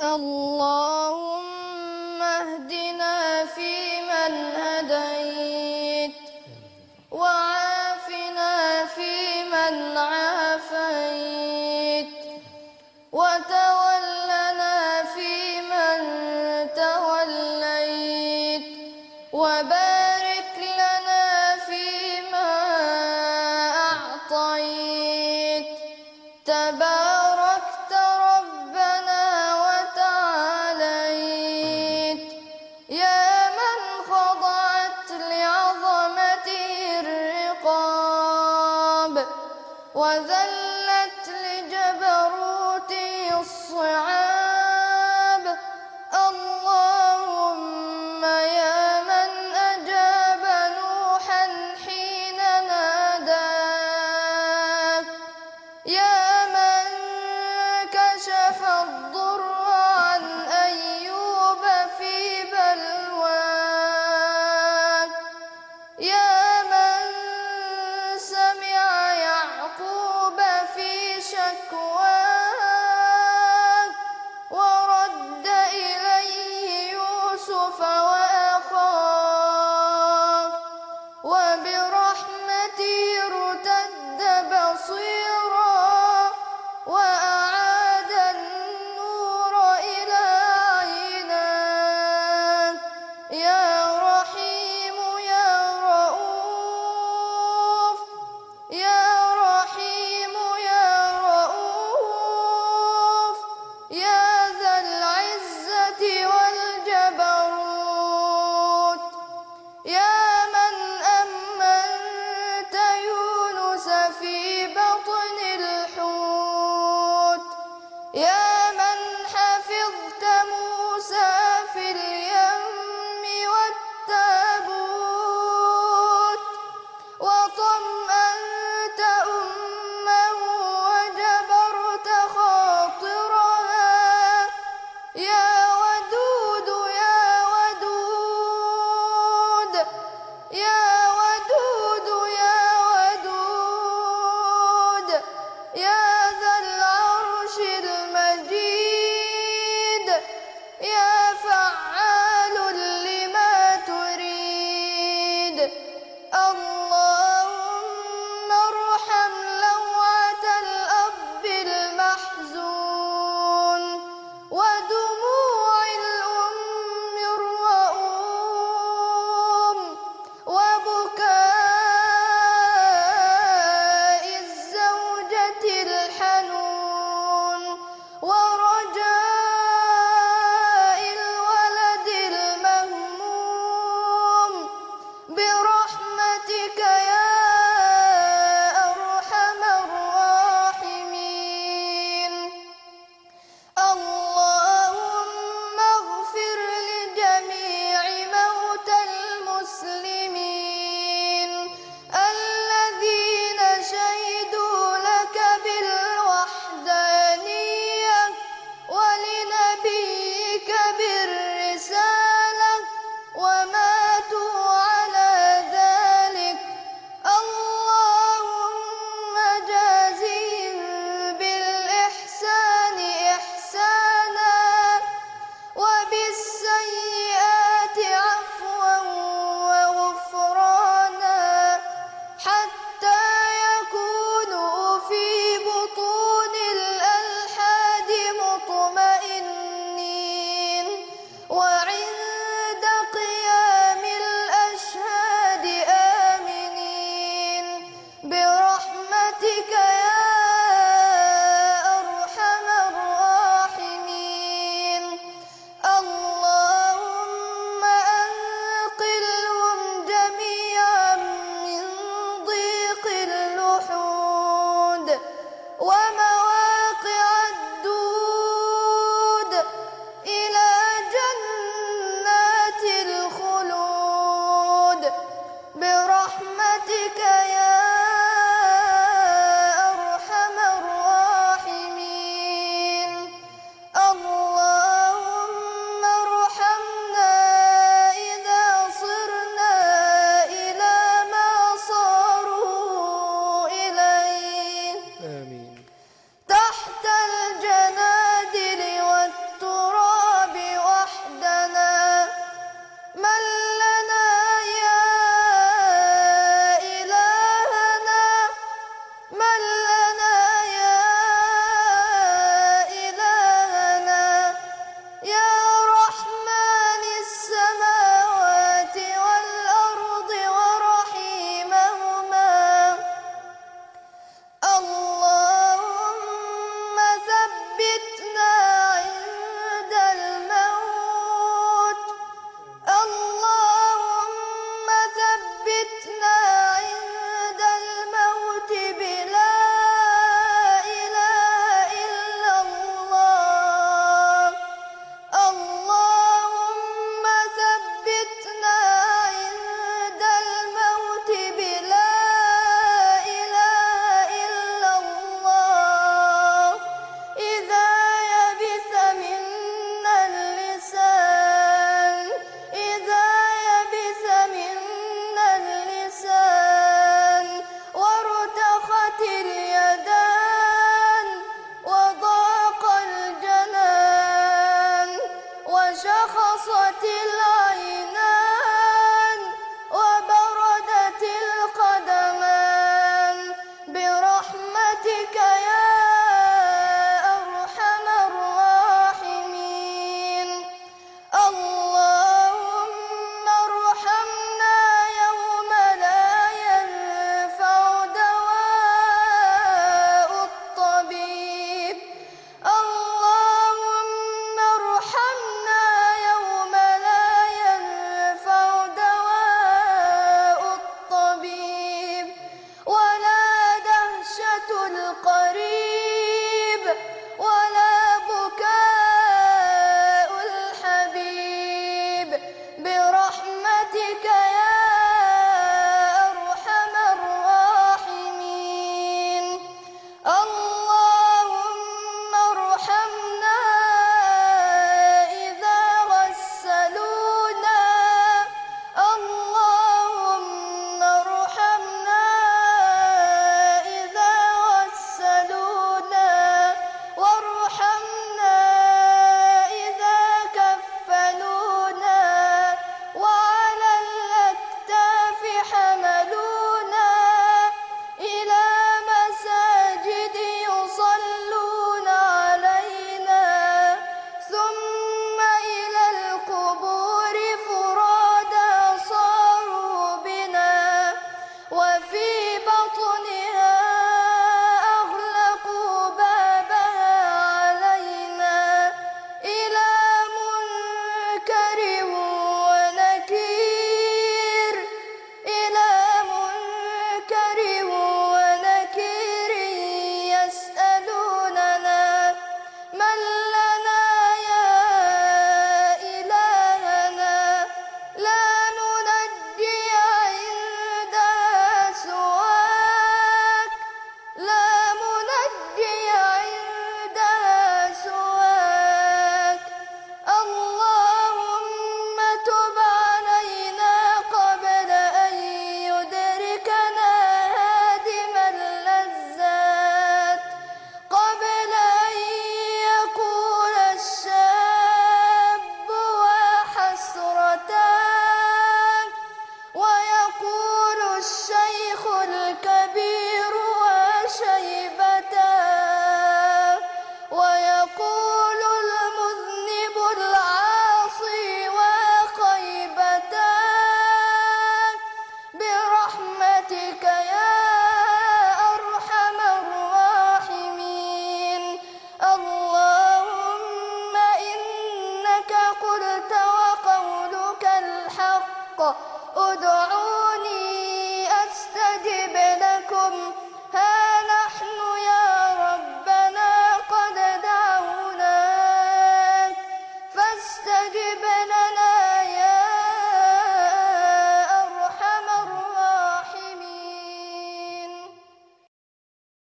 اللهم اهدنا فيمن هديت وعافنا فيمن عافيت وتولنا فيمن توليت وبارك وذلت